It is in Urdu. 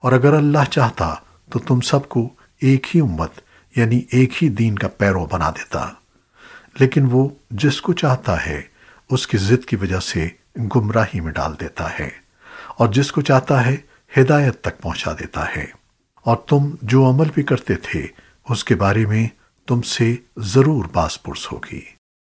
اور اگر اللہ چاہتا تو تم سب کو ایک ہی امت یعنی ایک ہی دین کا پیرو بنا دیتا۔ لیکن وہ جس کو چاہتا ہے، اس کی ضد کی وجہ سے گمراہی میں ڈال دیتا ہے۔ اور جس کو چاہتا ہے، ہدایت تک پہنچا دیتا ہے۔ اور تم جو عمل بھی کرتے تھے، اس کے بارے میں تم سے ضرور باس پرس ہوگی۔